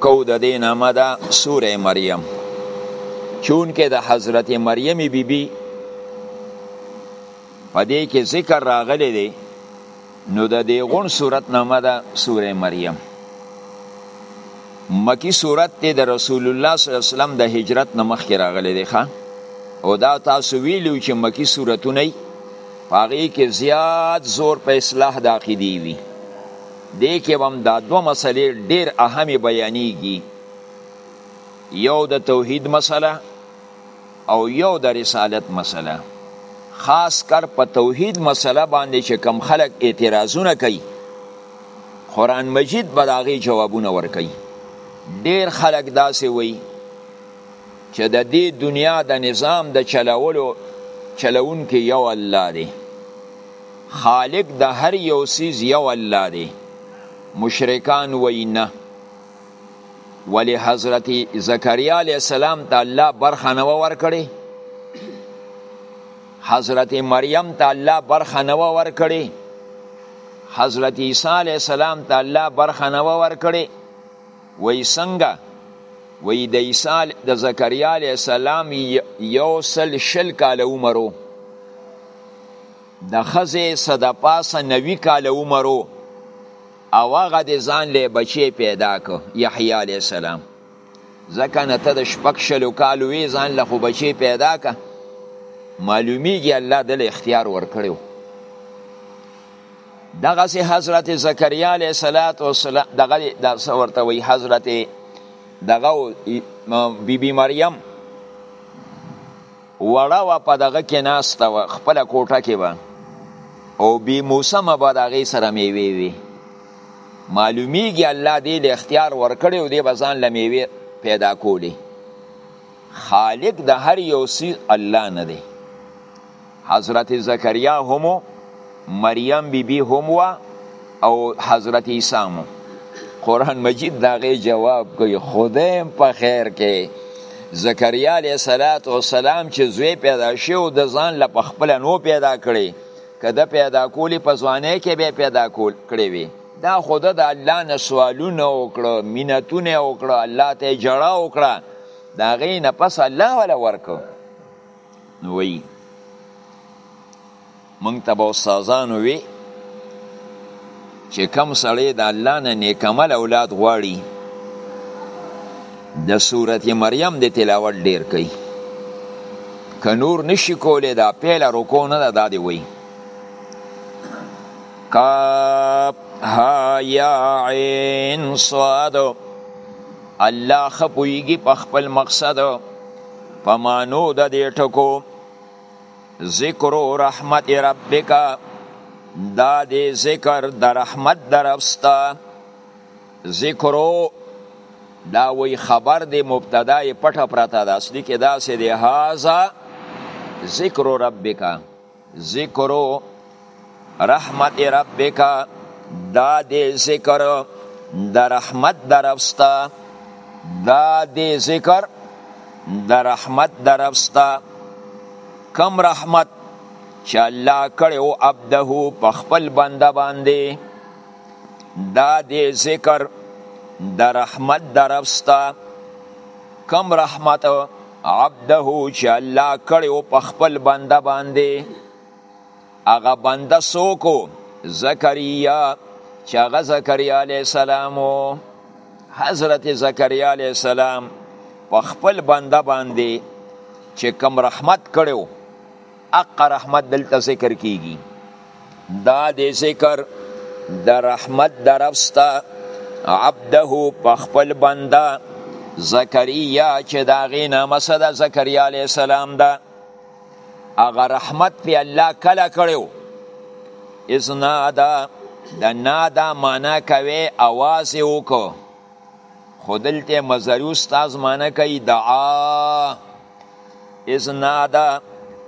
کو د دې نامه ده سوره مریم چون کې د حضرت مریم بیبي بی په دې کې ذکر راغلی دی نو د دې غون صورت نامه ده سوره مریم مکی صورت ته د رسول الله صلی الله علیه وسلم د هجرت نه مخکې راغلی دی ښا او دا تاسو ویلو چې مکی صورتونه پاره کې زیات زور په اصلاح د عقیدې وی دې کې هم دا دوه مسلې ډېر اهمې بیانېږي یو د توحید مسله او یو د رسالت مسله خاص کر په توحید مسله باندې چې کم خلک اعتراضونه کوي قرآن مجید به د هغې جوابونه ورکوي ډېر خلک داسې وایي چې د دې دنیا د نظام د چلولو چلوونکی یو الله دی خالق د هر یو سیز یو الله دی مشرکان وای نه ولی حضرت زکریا علیه السلام ته الله برخه نه ورکړي حضرت مریم ته الله برخه نه ورکړي حضرت عیسی علیه السلام ته الله برخه نه ورکړي وایي څنګه؟ وایي د عیسی د زکریا علیه السلام یو سل شل کاله عمر و د ښځې څه د پاسه نوي کاله عمر و او هغه د ځان له بچی پیدا کو یحیی علی السلام ځکه نه ته د شپږ شلو کالو وی ځان له خو بچی پیدا که معلومیږي الله دل اختیار ورکړو دغه سي حضرت زکریا علیه الصلاۃ والسلام دغه د ورته وی حضرت دغه بی بی مریم وړه و په دغه کې ناسته و خپل کوټه کې و او بی موسم به دغه سره میوي وی معلومیږي الله دې له اختیار ورکړي او دې بزان لمیوي پیدا کولی خالق د هر یو سی الله نه دی حضرت زکریا هم مریم بی بی هم وا او حضرت عیسی هم قرآن مجید داغه جواب کوي خدایم په خیر کې زکریا علیه صلات و سلام چې زوی پیدا شي او د ځان له خپل نو پیدا کړي کده پیدا کولی په ځوانه کې به پیدا کول کړي وي دا خود د الله نه سوالونه وکړه مینتونه وکړه الله ته جړه وکړه دا غي نه پس الله ولا ورکو نو وی مونږ ته به استادانو وی چې کم سړی د الله نه نیکمل اولاد غواړي د سورت مریم د تلاوت ډیر کوي که نور نشي کولی دا پیله رکو نه ده دا دی وی کاپ ها یا عین صاد الله خپویږي په خپل مقصد په معنو د دې ټکو ذکر رحمت ربک دا دې ذکر د رحمت درفستا ذکر دا وی خبر دې مبتدا پټه پرته ده اصلي کې دا سې دې هاذا ذکر ربک ذکر رحمت ربک دا دې ذکر د رحمت درفستا دا دې ذکر د رحمت درفستا کم رحمت چې الله کړي او عبده په خپل بنده باندې دا دې ذکر د رحمت درفستا کم رحمت عبده چې الله کړی و په خپل بنده باندې هغه بنده څوک زکریا چې هغه زکریا علیه السلام و حضرت زکریا علیه السلام په خپل بنده باندې چې کم رحمت کړو اقا رحمت دلته ذکر کیږي دا د ذکر د رحمت درفستا عبده په خپل بنده زکریا چې دا غي نامه صدا زکریا علی السلام دا اغه رحمت په الله کله کړو اذنا دا د نادا معنا کوي आवाज وکړو خودلته مزری استاد معنا کوي دعا اذ نادا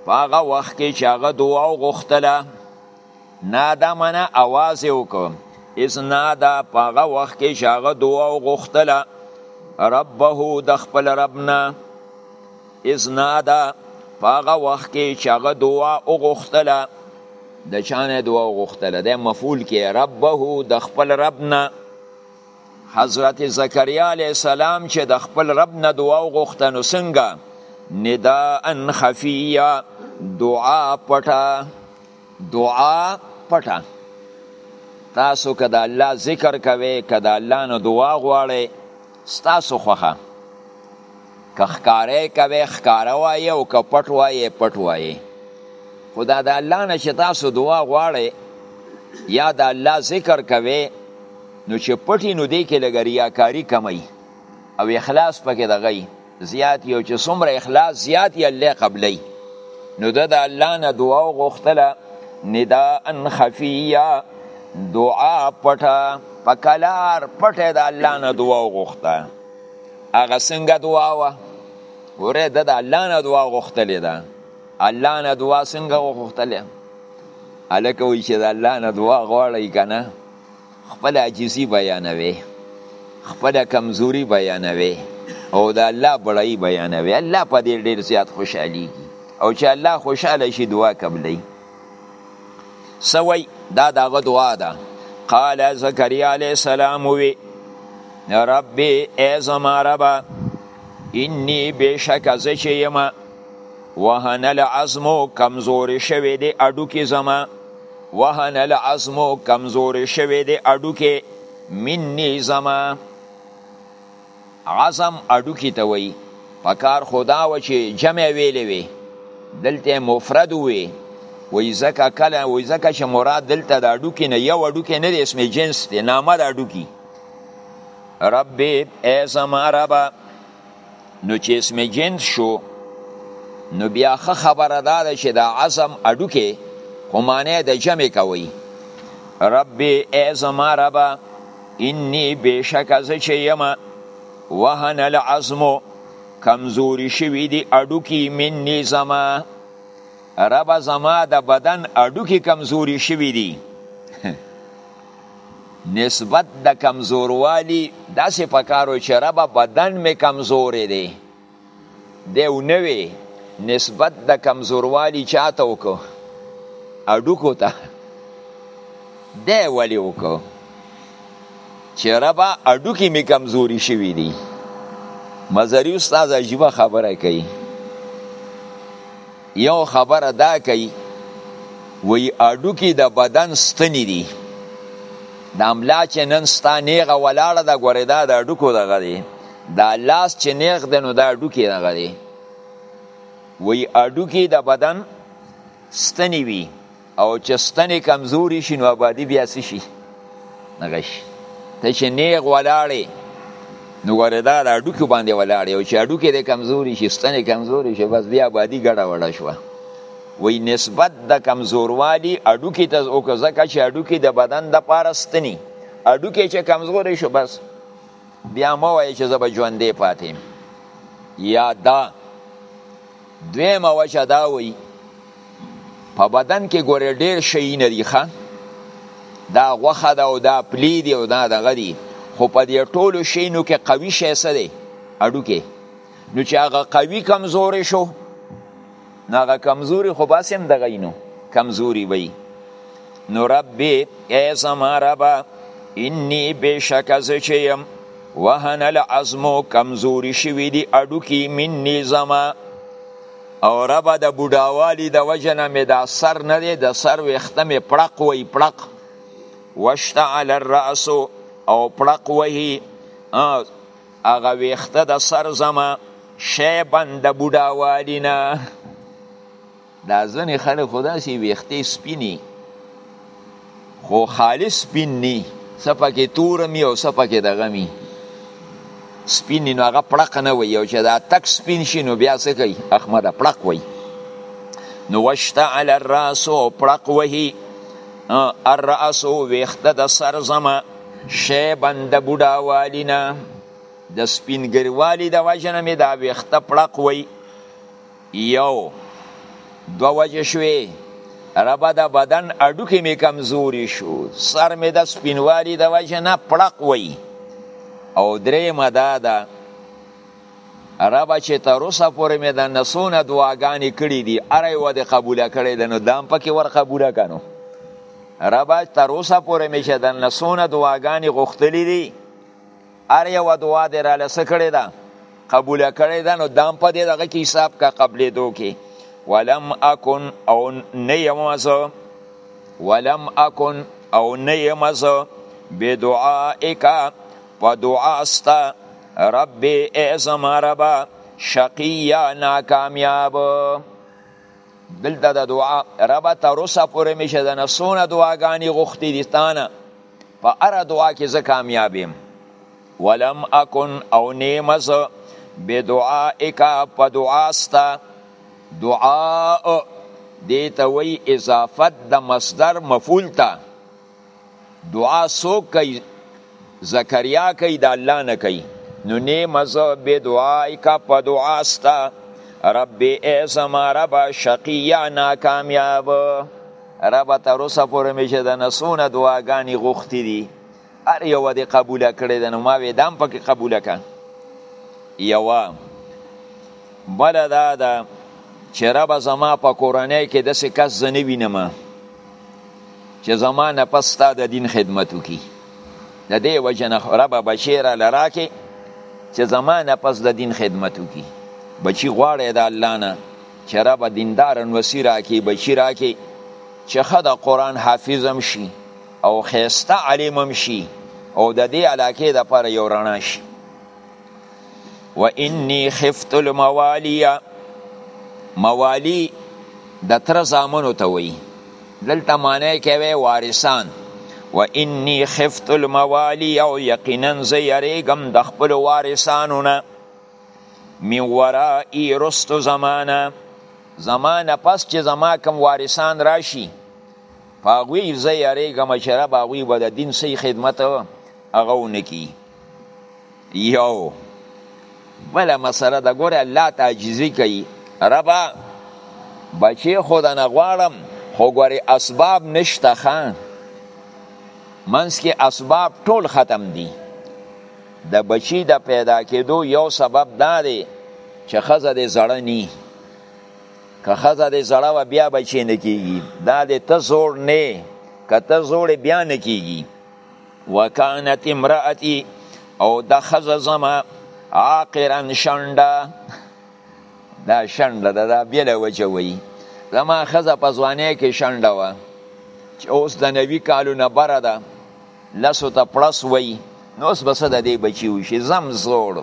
پاغه وخت کې چې هغه دعا وغوښتله نادا منه आवाज وکړ اذ نادا پاغه وخت کې چې هغه دعا وغوښتله ربه د خپل ربنا اذ نادا پاغه وخت کې چې هغه دعا وغوښتله د چانه دعا وغوښتله د مفعول کې ربه د خپل ربنا حضرت زکریا علیه السلام چې د خپل رب نه دعا وغوښته نو څنګه نداء خفیه دعا پټه دعا پټه تاسو که د الله ذکر کوئ که د الله نه دعا غواړئ ستاسو خوښه که ښکاره کوي ښکاره وایي او که پټ وایي پټ وایي خو دا د الله نه چې تاسو دعا غواړئ یا د الله ذکر کوي نو چې پټي نو دی کې لږه ریاکاري کموي او اخلاص پکې دغی زیات یو چې څومره اخلاص زیات یې الله قبلی نو د الله نه دعا غوښتله ندا ان خفیه دعا پټه په کلار پټه د الله نه دعا غوښته هغه څنګه دعا وه ګوره د الله نه دعا غوښتلې ده الله نه دعا څنګه غوښتلې هلکه وایي چې د الله نه دعا غواړئ که نه خپله عاجزي بیانوي خپله کمزوري بیانوي او د الله بړایي بیانوي الله په دې ډېر زیات خوشحالیږي او چې الله خوشحاله شي دعا قبلوي سوی دا داغه دعا ده قال زکریا علیه السلام وی ربی ای زما ربا انی بشک از چې یما وهن العظم کمزور شوی دی اډو کې زما وهن العظم کمزور شوی دی اډو کې منی زما عظم هډوکي ته وایي پکار خو دا و چې جمع ویلې وي دلته مفرد وي وایي ځکه کله وایي ځکه چې مراد دلته د هډوکي نه یو هډوکی نه دی اسم جنس دی نامه د هډوکي رب ای زما ربه نو چې اسم جنس شو نو بیا ښه خبره دا ده چې د عظم هډوکی خو معنی د جمع کوي رب ای زما ربه انی بشک زه چې یم وهن العظم کمزوري شوي دي اډوکي مني زما رب زما د بدن اډوکي کمزوري شوي دي نسبت د کمزوروالی داسې پکارو چې رب بدن می کمزورې دی دی او نوې نسبت د کمزوروالي چاته وکړو اډوکو ته دی ولې وکړو چې ربا اډوکې مې کمزوري شوي دي مزري استاد عجیبه خبره کوي یو خبره دا کوي وی اډوکې د بدن ستنې دي د املا چې نن ستا نیغه ولاړه ده ګورې دا د اډوکو دغه دی دا لاس چې نیغ دی نو دا اډوکی دغه دی وی اډوکی د بدن ستنی وی او چې ستنی کمزوری شي نو آبادی بیا څه شي دغه شي ته چې نیغ ولاړې نو ګوره دا د اډوکي باندې ولاړې او چې اډوکي دی کمزوری شي ستنی کمزوری شي بس بیا آبادی ګډه وړه شوه وی نسبت د کمزوروالی اډوکی ته او که ځکه چې اډوکی د بدن د پاره ستنی اډوکی چې کمزوری شو بس بیا مه وایه چې زه به ژوندی پاتې یم یا دا دویمه وجه دا وایي په بدن کې ګورې ډېر شیونه دي ښه دا غوښه ده او دا پلی دی او دا دغه دي خو په دې ټولو شیونو کې قوي شی څه دی هډوکی نو چې هغه قوي کمزورې شو نو هغه کمزوري خو بس هم دغه نو کمزوري وي نو رب ای زما رب انی بشک از چیم وهن العظم کمزوري شوی دی اډو کی منی زما او رب د بډاوالی د وجنه می دا سر نه دی د سر وخت می پړق وی پړق واشتعل الراس او پړق وهی هغه ویخته د سر زما شیبا د بوډاوالي نه دا ځنې خلک خو داسې ویښتې سپینې خو خالص سپین نی څه پکې تور می او څه پکې دغه می سپین نو هغه پړق نه وي او چې دا تک سپین شي نو بیا څه کوي احمد پړق وي نو وشته علی الراس پړق وهي الراس ویخته د سر زمه شیبا د بوډاوالي نه د سپینګریوالي د وجه نه مې دا ویښته پړق وی یو دوه وجه شوې ربه د بدن اډوکې مې کمزوري شو سر مې د سپینوالي د وجه نه پړق وی او درېیمه دا ده ربه چې تر اوسه پورې مې د نسونه دعاګانې کړې دي اره یوه دې قبوله کړې ده نو دام پکې ور قبوله که نو ربه تر اوسه پورې مې چې د نسونه دعاګانې غوښتلې دي اره یوه دعا دې راله څه کړې ده قبوله کړې ده نو دام په دې دغه کې حساب که قبلېدو کې ولم اکن او نه یم زه ولم اکن او نه یم زه بدعائک په دعا ستا رب ای زما ربا شقیا ناکامیاب دلته د دعا رب تر اوسه پورې مې چې د نسونه دعاګانې غوښتې دي تانه په هره دعا کې زه کامیاب یم ولم اکن او نیم زه بدعائک په دعا ستا دعا دې ته وی اضافت د مصدر مفعول ته دعا څوک کوي زکریا کوي د الله نه کوي نو نیمه زه بدعایک په دعا ستا رب ای زما رب شقیا ناکامیاب رب تر اوسه پورې مې چې د نسونه دعاګانې غوښتې دي هر یوه دې قبوله کړې ده نو ما وې دام پکې قبوله کړه یوه بله دا ده چې ربه زما په کورنۍ کې داسې کس زه نه وینم چې زما نه پس ستا د دین خدمت وکړي د دې وجه نه ربه بچی راله راکې چې زما نه پس د دین خدمت وکړي بچی غواړی د الله نه چې ربه دیندار نوسی راکې بچی راکې چې ښه د قرآن حافظ هم شي او ښایسته عالم هم شي او د دې علاقې دپاره یو رڼا شي و انی خفت الموالی موالی د تر زامنو ته وی دلته معنی کوي وارثان و انی خفت الموالی او یقینا زه یریګم د خپل وارثانو نه من ورائی رستو زمانه زمانه پس چې زما کم وارثان راشي پاغوی زه یریګم چې رب هغوی به د دین صحیح خدمت هغه ونکي یو بل مسله د ګوره الله تعجزي کوي ربا بچي خود نه غواړم خو ګوره اسباب نشته خان منس کې اسباب ټول ختم دي د بچی د پیدا کېدو یو سبب دا دی چې خزه دې زړه نی که خزه دې زړه و بیا بچی نه کیږي دا دې ته زوړ نه که ته زوړ بیا نه کیږي وکانت امراتی او د خزه زما عاقرا شنډه دا شنډه ده دا بیله وجه وی زما خزه په ځوانۍ کې شنډه وه چې اوس د نوي کالو نه بره ده لسو ته پړس وی نو اوس بس د دې بچي وشي زم زوړ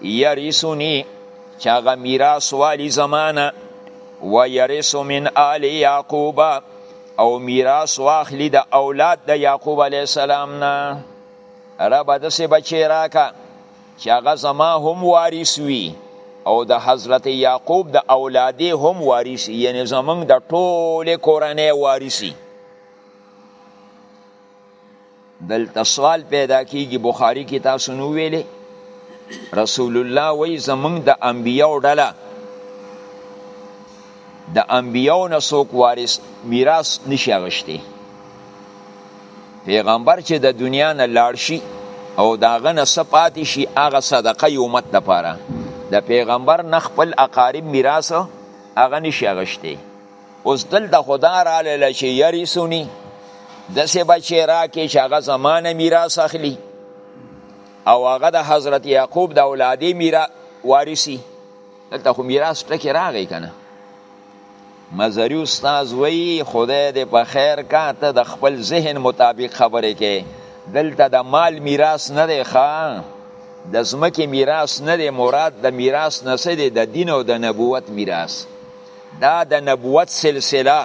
یرثنی چې هغه میراث والی زمانه و یرث من آل یعقوب او میراث واخلی د اولاد د یعقوب علی السلام نه رب دسه بچی راکا چې هغه زما هم وارث وي او د حضرت یعقوب د اولادې هم وارث یعنی زمونږ د ټوله کورنۍ وارثي دلته سوال پیدا کیږي بخاری کې تاسو نو ویلې رسول الله وای زمونږ د انبیو ډله د انبیو نه څوک وارث میراث نشي اغشتي پیغمبر چې د دنیا نه لاړ شي او داغه نه سپاتې شي هغه صدقه یو امت لپاره د پیغمبر نه خپل اقارب میراث هغه نشي اغشتي اوس دلته خدا را لاله چې یری سونی دسې بچی راکې چې هغه زمانه میراث اخلي او هغه د حضرت یعقوب د اولادې میرا وارثي دلته خو میراث ټکی راغی کنه مزری استاد وی خدای دې په خیر کا ته د خپل ذهن مطابق خبرې کې دلته د مال میراث نه دی ښا د زمکه میراث نه دی مراد د میراث نه سره د دین او د نبوت میراث دا د نبوت سلسله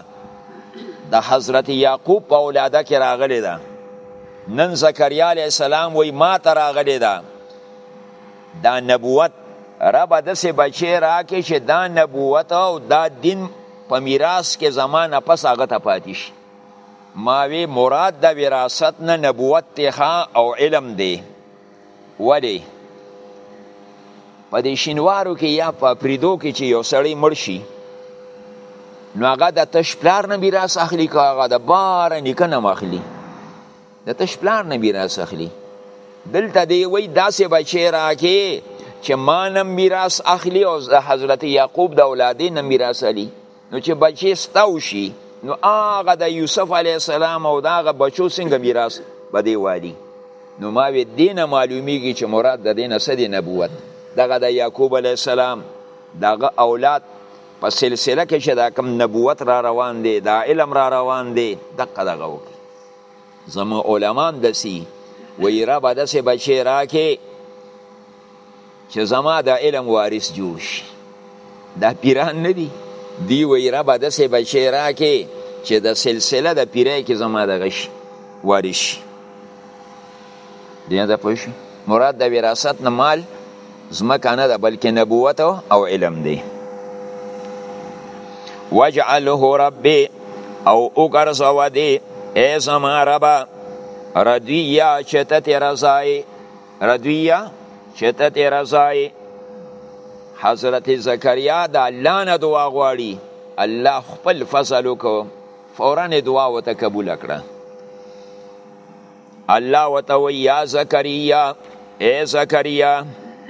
د حضرت یعقوب په اولاده کې راغلی ده نن زکریا علیه السلام وی ما ته راغلی ده دا نبوت رب دسې بچی راکې چې دا نبوت او دا دین په میراث کې زمانه پس هغه ته پاتې شي ماوی مراد د وراثت نه نبوت ته او علم دی ولی په دې شینوارو کې یا په پریدو کې چې یو سړی مړ شي نو هغه د تش پلار نه میراث اخلي که هغه د بار نیکه نه اخلي د تش پلار نه میراث اخلي دلته دی وای داسې بچی راکې چې ما نه میراث اخلي او د حضرت یعقوب د اولادې نه میراث اخلي نو چې بچی ستاو شي نو هغه د یوسف علی السلام او داغه بچو څنګه میراث به دی والی نو ما وی دینه معلومیږي چې مراد د دینه سدي نبوت دغه د یعقوب علی السلام دغه اولاد په سلسله کې چې دا کم نبوت را روان دی دا علم را روان دی دقه دغه وکړي زمو علمان دسی وی را به دسې بچی راکې چې زما د علم وارث جوړ شي دا پیران نه دي دی وی رب داسې بچی راکې چې د سلسله د پیرای کې زما د غش وارث شي دینه ده پوه شي مراد د وراثت نه مال ځمکه نه ده بلکې نبوت او علم دی واجعله ربي او وګرځوه دی ای زما ربه ردیه چې ته ترې رضایې ردویه چې ته دې رضا حضرت زکریا د الله نه دعا غواړي الله خپل فضل وکړو فورا دعا وته قبول کړه الله وته وی یا زکریا اے زکریا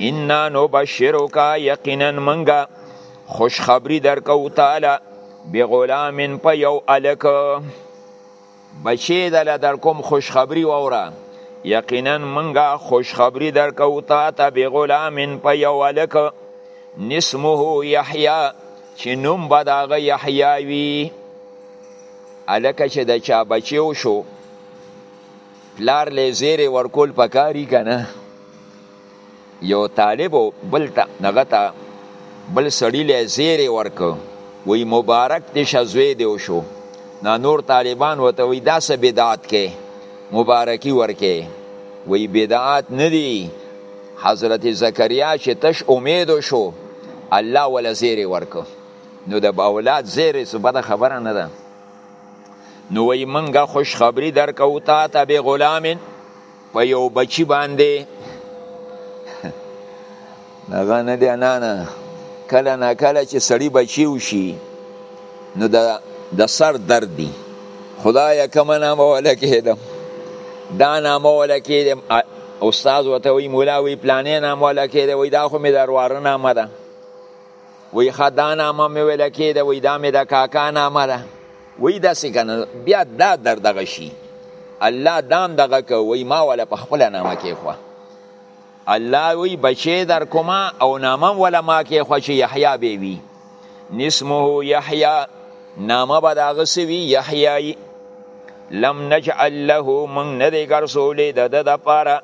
انا نبشرک یقینا منګه خوشخبری درکو تعالی بغلام په یو الک بچی دله در کوم خوشخبری ووره یقینا منګه خوشخبری در کو تا ته به غلامین په یو الک نسمه یحیی چې نوم به داغه یحیی وی الک چې د چا بچیو شو پلار لې زیره ورکول پکاري کنه یو طالب بل ته دغه ته بل سړي له زیری ورکو وی مبارک دې شزوی دی وشو نا نور طالبان وته وی دا سه بدعت کې مبارکي ورکې وی بدعت نه دی حضرت زکریا چې تش امید شو الله ولا زیری ورکو نو د اولاد زیری څه بده خبره نه ده نو وی منګه خوش خبری درکو تا ته به غلامین په یو بچی باندې هغه نه دی انانه کله نا کله چې سړی بچی وشي نو د د سر درد دی خدای کوم نامه ولکېدم دا نامه ولکېدم استاد وته وی مولا وی پلانې نامه ولکېدم وی دا خو مې درواره نامه ده وی ښه دا نامه مې ویله کېده وی دا مې د کاکا نامه ده وی داسې که نه بیا دا در دغه شي الله دام دغه که وی ما وله په خپله نامه کېښوه الله وی بچی در کومه او نامه وله ما کېښوه چې یحیا به وي نسمه یحیا نامه به د هغه څه وي یحیایي لم نجعل له موږ نه دی ګرځولی د ده دپاره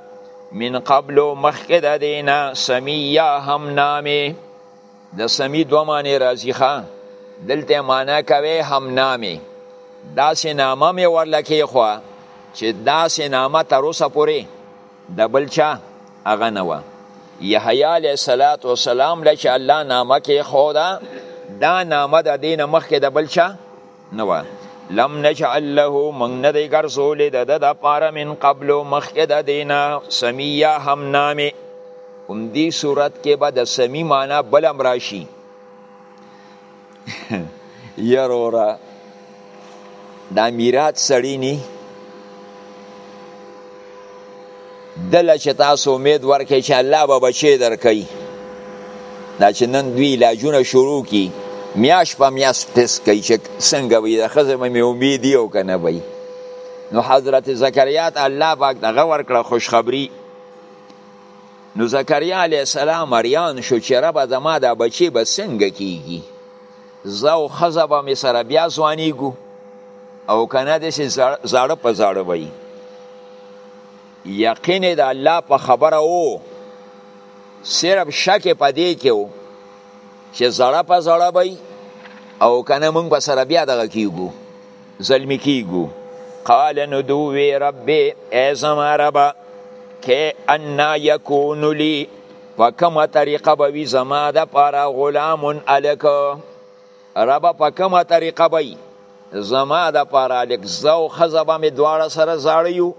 من قبل مخکې د دینا سمیه هم نامې د سمی دوه معنی راځي ښه دلته معنا کوي هم نامې داسې نامه مې ورله کېښوه چې داسې نامه تر اوسه پورې د بل چا هغه نه وه یحیی علیه صلات وسلام له چې الله نامه کېښوده دا نامه د دینه مخکې د بل چا نه وه لم نجعل له موږ نه دی ګرځولې د ده دپاره من قبلو مخکې د دې نه سمیه هم نامې همدې صورت کې به د سمی معنا بل هم راشي یروره دا میرات سړی نی دله چې تاسو امید ورکړئ چې الله به بچی درکوي دا چې نن دوی علاجونه شروع کی میاش په میاش تس کوي چې څنګه وي د ښځې به مې امید یو که نه وي نو حضرت زکریا ته الله پاک دغه ورکړه خوشخبری نو زکریا علیه السلام اریان شو چې ربه زما دا بچی به څنګه کیږي زه او ښځه به مې سره بیا ځوانېږو او که نه داسې زاړه په زاړه به یقین د الله په خبره و صرف شک په دې کې و چې زړه په زړه به او که نه موږ به سره بیا دغه کېږو زلمی کېږو قال ندوی ربی ای زما ربه که انا یکون لی په کومه طریقه به وي زما دپاره غلام الک ربه په کومه طریقه به زما دپاره الک زه او ښځه به مې دواړه سره زاړه یو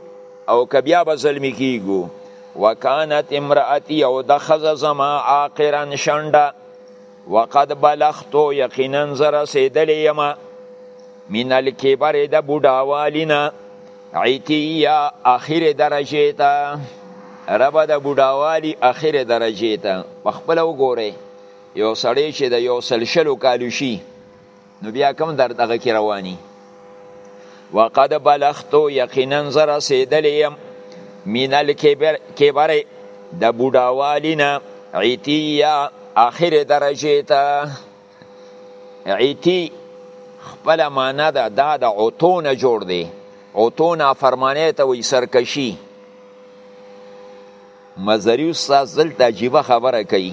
او که بیا به زلمي کیږو وکانت امرأتی او د ښځه زما عاقرا شنډه وقد بلغت یقینا زه رسېدلی یم من الکبر د بوډاوالي نه عتیه اخرې درجې ته ربه د بوډاوالي اخرې درجې ته په خپله وګورئ یو سړی چې د یو سل شلو کالو شي نو بیا کوم در دغه کې رواني وقد بلغت یقینا زه رسېدلی یم من الکبر کبر د بوډاوالي نه عتیه آخرې درجې ته عتی خپله معنا ده دا د عتو نه جوړ دی عتو نافرمانۍ ته وایي سرکشي مزری استاد دلته عجیبه خبره کوي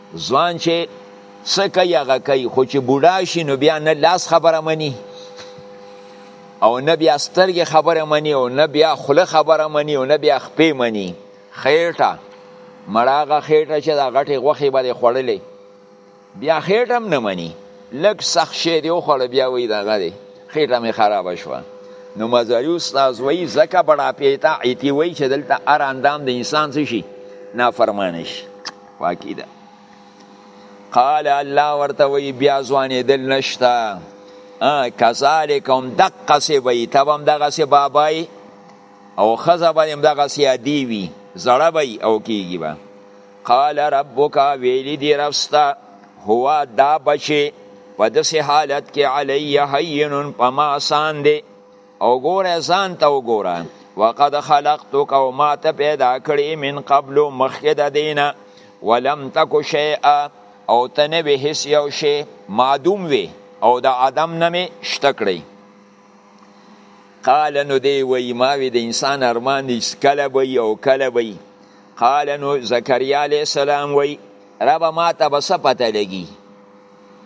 ځوان چې څه کوي هغه کوي خو چې بوډا شي نو بیا نه لاس خبره مني او نه بیا سترګې خبره مني او نه بیا خوله خبره مني او نه بیا خپې مني خېټه مړه هغه خېټه چې د غټې غوښې به یې خوړلې بیا خېټه هم نه مني لږ سخت شی دی وخوړه بیا وایي دغه دی خېټه مې خرابه شوه نو مزاري استاد وایي ځکه بړاپې ته ایتي وایي چې دلته هر اندام د انسان څه شي نافرمانه شي واقعي ده قال الله ورته وی بیا ځوانې دل نشتا کذالک هم دقه سی وی تب هم دغه سی بابای او خزه به هم دغه سی ادی وی زړه وی او کیږي به قال ربک ویلی دی رستا هو دا بچي په داسې حالت کې علی هین په ما آسان دی او ګوره ځان ته وګوره وقد خلقتک او ما ته پیدا کړی من قبل مخکې د دینه ولم تک شیئا او ته نه وې هیڅ یو شی معدوم وې او د عدم نه مې شته کړی قال نو دی وی ما وی د انسان ارمان دی کله به او کله به قال نو زکریا علی السلام وی رب ما ته بس پته لګی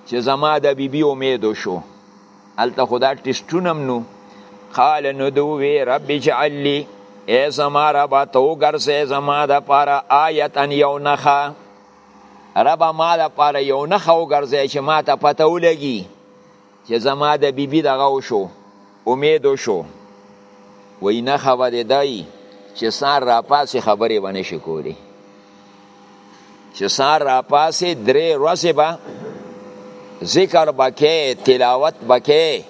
چې زما د بیبي امید شو هلته خو دا ټیسټونه هم نو قال نو دو وی رب اجعل لی ای زما ربا ته وګرځې زما د پاره آیتا یو نخه ربا ما د پاره یو نخه وګرځې چې ما ته پته ولګي چې زما د بیبي دغه وشو امید وشو وای نخه به دی دای چې سار را پاسې خبرې ونه شي کولی چې سار راپاسې درې ورځې به ذکر بکې تلاوت بکې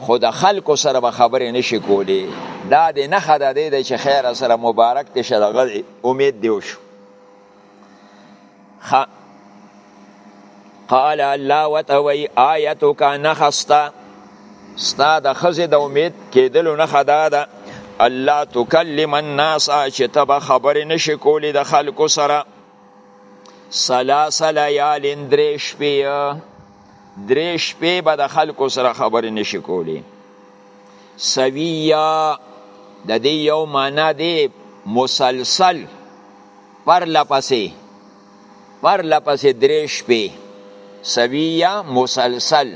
خو د خلکو سره به خبرې نشي کولې دا د نخه د دې چې خیر سره مبارک ته شرغل امید دی وشو قال الله وتوي آیتک نخستا ستا د خزې د امید کېدلو نښه دا ده الله تکلم الناس چې ته به خبرې نشي کولی د خلکو سره سلاس لیال درې شپې درې شپې به د خلکو سره خبرې نشي کولی سویا د دې یو معنا دی مسلسل پر لپسې پرله پسې درې شپې سویه مسلسل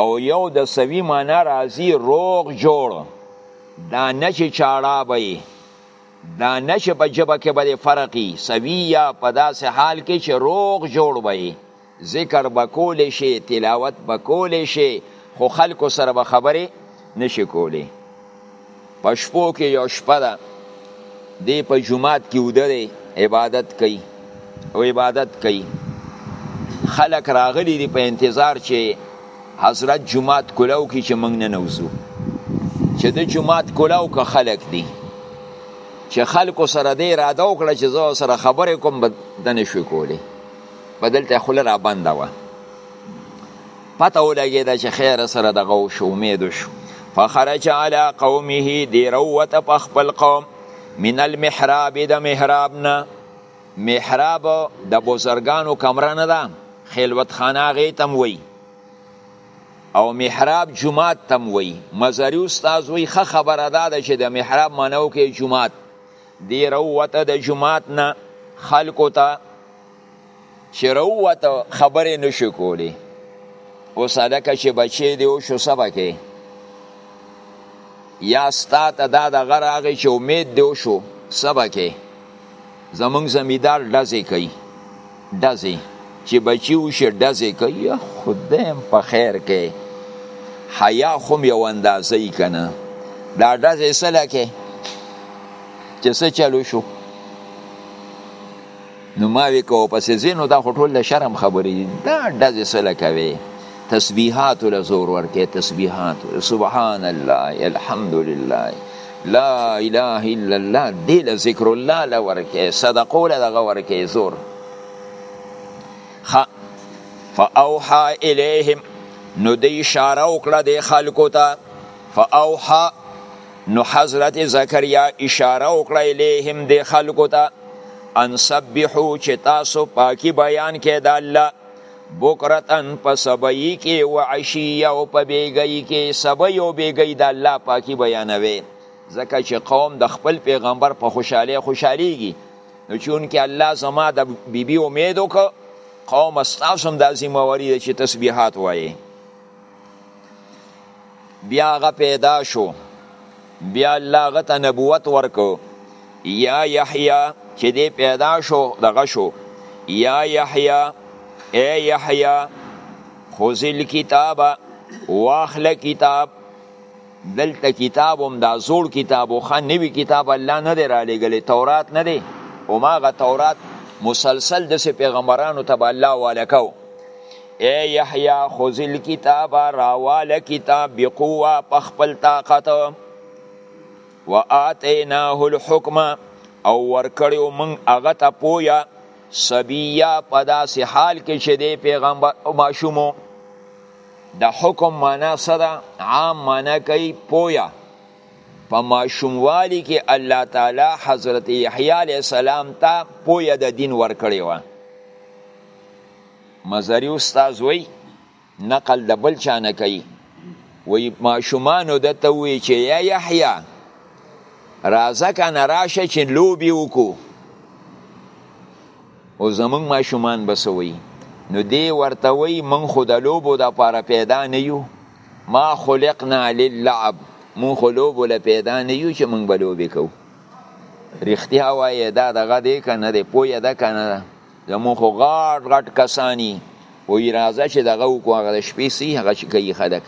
او یو د سوی معنا راځي روغ جوړ دا نه چې چاړه به دا نه چې په جبه کې به فرقي سویه په داسې حال کې چې روغ جوړ به ذکر به کولی شي تلاوت به کولی شي خو خلکو سره به خبرې نشي کولی په شپو کې یو شپه ده دی په جماعت کې وده دی عبادت کوي او عبادت کوي خلک راغلي دي په انتظار چې حضرت جماعت کولاو کې چې موږ نه نوځو چې د جماعت کولاو که خلک دي چې خلکو سره دې اراده وکړه چې زه سره خبرې کوم به د نشو کولی په دلته خوله را بنده وه پته ولګېده چې خیر سره دغه وشو امید وشو فخرج علی قومه دی روته په خپل قوم من المحراب د محراب نه محراب د بزرګانو کمره نه ده خلوت خانه هغې ته وی او محراب جماعت تم وی مزاری استاذ وی خه خبره ده چې د محراب معنی وکړي جماعت دی روته د جماعت نه خلکو ته چې روته خبرې نشو کولی اوس هلکه چې بچی دی وشو څه به کوې یا ستا ته دا دغه راغی چې امید دی وشو څه به کوې زمونږ زمیندار ډزې کوي ډزې چې بچي وشي ډزې کوي خدای هم په خیر کې حیا خو هم یو اندازه یي که نه دا ډزې څه لکې چې څه چلو شو نو ما وی کو پسې زینو دا خو ټول شرم خبرې دي دا ډزې څه لکوي تسبیحات له زور ورکې تسبیحات سبحان الله الحمد لله لا اله الا الله دې له ذکر الله له ورکې صدقو له دغه ورکې زور خ فاوحى الیهم نو دې اشاره وکړه د خلکو ته فاوحى نو حضرت زکریا اشاره وکړه الیهم د خلکو ته ان سبحو چې تاسو پاکي بیان کې د الله بکرتن په سبعی کې و عشیه او په بیګی کې سبعی او بیګی د الله پاکی بیانوي ځکه چې قوم د خپل پیغمبر په خوشاله خوشالیږي نو چون کې الله زما د بیبي بی امید وکړه قوم استاسو هم د ذمہ واری چې تسبیحات وایي بیا هغه پیدا شو بیا الله هغه ته نبوت ورکو یا یحیی چې دی پیدا شو دغه شو یا یحیی ای یحیی خذل کتاب واخله کتاب دلته کتاب هم دا زوړ کتاب او خان نوی کتاب الله نه دی را لېږلی تورات نه دی هماغه تورات مسلسل داسې پیغمبرانو ته به الله واله کو اے یحیی خذ الكتاب راواله کتاب بقوه په خپل طاقت و آتیناه الحکم او ورکړیو من هغه ته پویا سبیا په داسې حال کې چې دی پیغمبر او ماشومو د حکم معنا سره عام معنا کوي پویا په ماشوموالي کې الله تعالی حضرت یحیی علیه السلام ته پویا د دین ورکړی و مزری استاد وی نقل د بل چا نه کوي وی ماشومانو د ته وی چې یا یحیی راځه کنه راشه چې لوبي وکړو او زمونږ ماشومان بسوي نو دی ورته وی من خو د لوبو د پاره پیدا نه یو ما خلقنا للعب من خو لوبو له پیدا نه یو چې مونږ به لوبې کوو رښتیا وایې دا دغه دی که نه دی پوه ده که نه ده زمون خو غاټ غاټ کسانی وی راځه چې دغه وکړو هغه د شپې سي هغه چې کوي خلک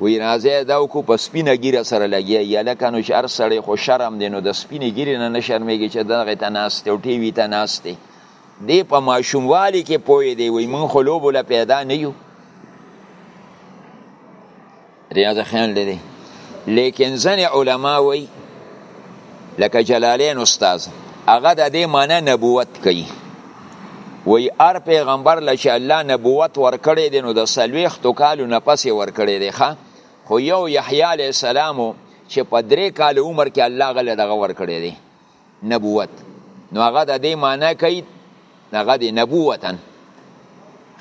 وی راځه دا وکړو په سپینه ګیره سره لګیا یا لکه نو چې هر سړی خو شرم دی نو د سپینې ګیرې نه نه شرمېږي چې دغه ته ناست دی او ټي وي ته ناست دی دی په ماشوموالي کې پوه دی وی مونږ خو لوبو له پیدا نه یو ریاض خیال لري لیکن ځنې علما وایي لکه جلالین استاد هغه د دې معنی نبوت کوي وی ار پیغمبر لچ الله نبوت ورکړی دی نو د سلويختو کالو نه پسې ورکړی دی ښا خو یو یحیی علی السلام چې په درې کال عمر کې الله غل دغه ورکړی دی نبوت نو هغه د دې معنی کوي هغه د نبوتن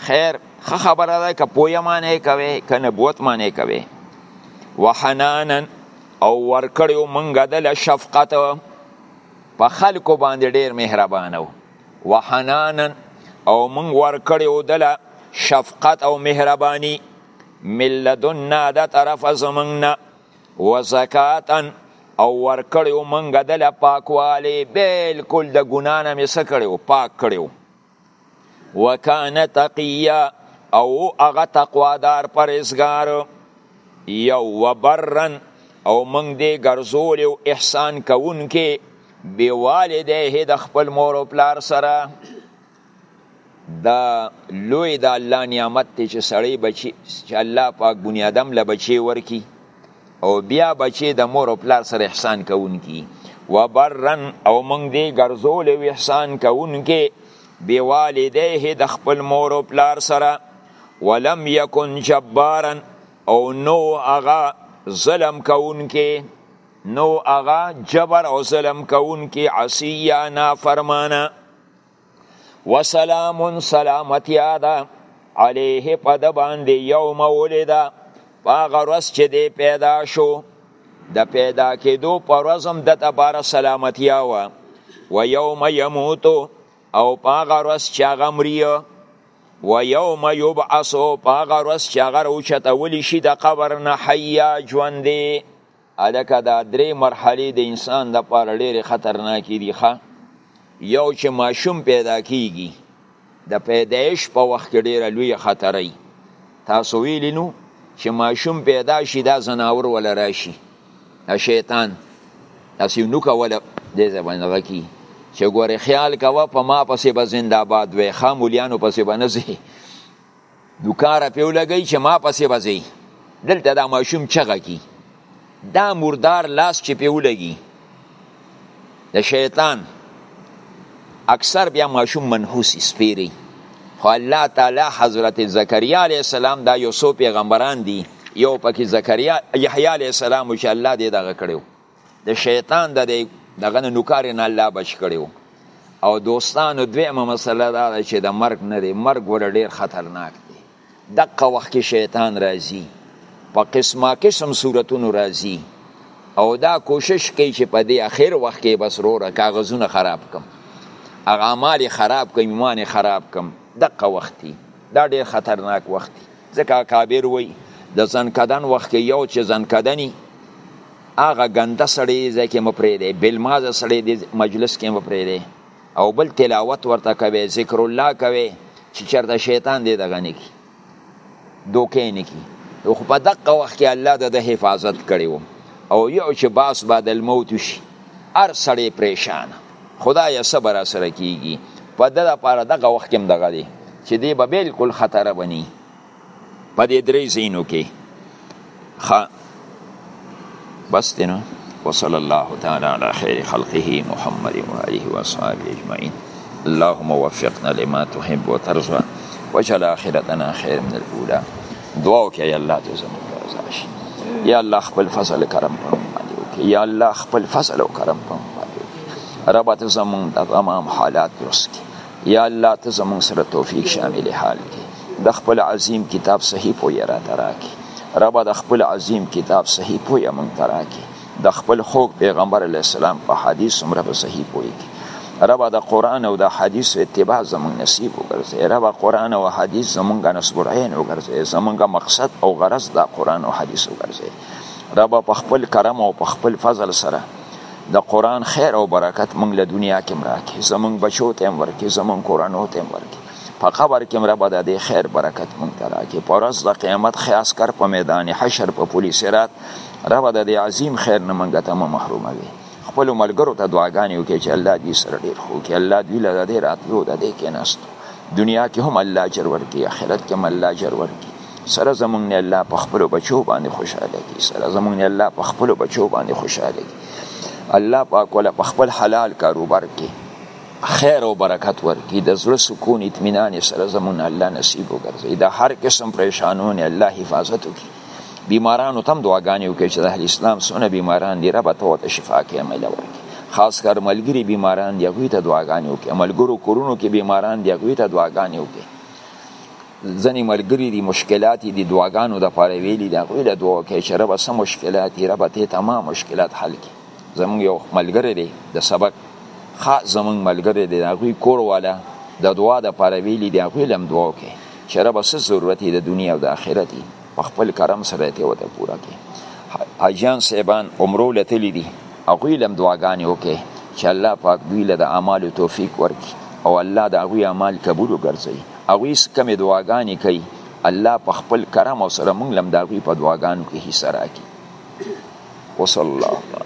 خیر خه خبره ده که پویا معنی کوي که نبوت معنی کوي وحنانا او ورکړیو منګه دل شفقت په خلکو باندې ډیر مهربانه و وحنانا او منګ ورکړیو دل شفقت او مهربانی ملذنا د طرف زمنګنا و زکاتا او ورکړی و منګه دل پاکوالی بیلکل د ګنا نه می سکړی و پاک کړی و وکان تقیا او هغه تقوادار پرهیزګار یو وبرن او منګ دی ګرځول او احسان کوونکې بیوالده د خپل مور او پلار سره دا لوی د الله نعمت دی چې سړی بچي چې الله پاک بنی آدم له بچي ورکی او بیا بچي د مور او پلار سره احسان کوونکی و برن او مونږ دی ګرځول او احسان کوونکی بی والدیه د خپل مور او پلار سره ولم یکن جبارا او نو اغا ظلم کوونکی نو اغا جبر او ظلم کوونکی عصیه نافرمانه وسلام سلامتیا ده علیه په د باندې یوم ولیده په هغه ورځ چې دی پیدا شو د پیدا کېدو په ورځ هم د تباره سلامتیا وه و یوم یموتو او په هغه ورځ چې هغه مري و یوم یبعثو په هغه ورځ چې هغه راوچتولی شي د قبر نه حیا ژوندی هلکه دا درې مرحلې د انسان د پاره ډېرې خطرناکې دي ښه یو چې ماشوم پیدا کیږي د پیدایش په وخت کې ډېره لویه خطره وي تاسو ویلي نو چې ماشوم پیدا شي دا ځناور وله راشي د شیطان داسې نوکه وله دې ځای باندې هغه کي چې ګورې خیال کوه په ما پسې به زنداباد وی ښه مولیانو پسې به نه ځې دوکاره پیو لګی چې ما پسې بځي دلته دا ماشوم چغه کی دا مردار لاس چې پیو لګی د شیطان اکثر بیا ماشوم منحوس سپیری خو الله تعالی حضرت زکریا علی السلام دا یو سو پیغمبران دي یو پکې زکریا یحیی علی السلام چې الله دې دغه کړو د شیطان د دی دغه نه نوکار نه الله بچ کړي او دوستانو دویمه مسله دا ده چې د مرګ نه دی مرګ ور ډیر خطرناک دی دغه وخت کې شیطان راځي په قسمه قسم صورتونو راځي او دا کوشش کوي چې په دې اخر وخت کې بس روره کاغذونه خراب کم هغه اعمال خراب کم ایمان خراب کم دغه وخت دی دا ډیر خطرناک وخت دی ځکه اکابر وای د ځنکدن وخت کې یو چې ځنکدنی هغه ګنده سړی ځای کې مپرې دی بلمازه سړی دی مجلس کې مپرې دی او بل تلاوت ورته کوي ذکر الله کوي چې چرته شیطان دی دغه نه کی دوکې نه کی خو په دقه وخت کې الله د حفاظت کړی او یو چې باس بعد الموت شي هر سړی پریشانه خدای څه به راسره کیږي په ده لپاره دغه وخت کې هم دغه دی چې دی به بلکل خطر بني په دې درې زینو کې خ بس دی نو وصلى الله تعالى على خير خلقه محمد وآله وصحبه أجمعين اللهم وفقنا لما تحب وترضى واجعل آخرتنا خير من الأولى دعا وکړه یا الله ته زموږ رضا شي یا الله خپل فضل او کرم په موږ باندې وکړي یا الله خپل فضل او کرم په موږ باندې وکړي رب ته زموږ د تمام حالات درست کړي یا الله ته زموږ سره توفیق شامل حال کړي د خپل عظیم کتاب صحیح پوی را تراکي رب د خپل عظیم کتاب صحیح پوی مونږ تراکي د خپل خوږ پیغمبر علی السلام په حدیث عمره په صحیح پوری کی رب د قران او د حدیث اتباع زمون نصیب وګرځي رب قران او حدیث زمونږه نسبور عین وګرځي زمونږه مقصد او غرض د قران او حدیث وګرځي رب په خپل کرم او په خپل فضل سره د قران خیر او برکت مونږ له دنیا کې مراکې زمونږ بچو ته ورکې زمونږ کورانو ته ورکې په قبر کې مرا به د خیر برکت مونږ ته راکې په ورځ د قیامت خاص کر په میدان حشر په پولی سرات رب د دې عظیم خیر نه مونږ ته محروم وي خپل ملګرو ته دعاګانې وکړي چې الله دې سره ډیر خو کې الله دې له دې راتلو د دې کې نست دنیا کې هم الله اجر ورکړي آخرت کې هم الله اجر ورکړي سره زمونږ نه الله په خپل بچو باندې خوشاله کی سره زمونږ نه الله په خپل بچو باندې خوشاله کی الله پاک ولا په خپل حلال کاروبار کې خیر او برکت ورکړي د زړه سکون اطمینان سره زمون الله نصیب وګرځي د هر قسم پریشانونه الله حفاظت وکړي بیمارانو تم دعاګانې وکړي چې د اهل اسلام سونه بیماران دي رب ته ورته شفا کامله ورکړي خاص کر ملګری بیماران دی هغوی ته دعاګانې وکړي ملګرو کورونو کې بیماران دی هغوی ته دعاګانې وکړي ځنې ملګري دي مشکلات دي دعاګانو د پاره ویلي دي هغوی له دعا کوي چې ربه څه مشکلات دي ربه ته تمام مشکلات حل کړي زمونږ یو ملګری دی د سبق خاص زمونږ ملګری دی د هغوی کور والا د دعا د پاره ویلي دي هغوی له هم دعا کوي چې ربه څه ضرورت د دنیا او د آخرت په خپل کرم سره یې ته وته پوره کړي حاجیان صاحبان عمرو له تللي دي هغوی له هم دعاګانې وکړي چې الله پاک دوی له د اعمالو توفیق ورکړي او الله د هغوی اعمال قبول وګرځوي هغوی څه کمې دعاګانې کوي الله په خپل کرم او سره موږ له هم د هغوی په دعاګانو کې حصه راکړي وصلی الله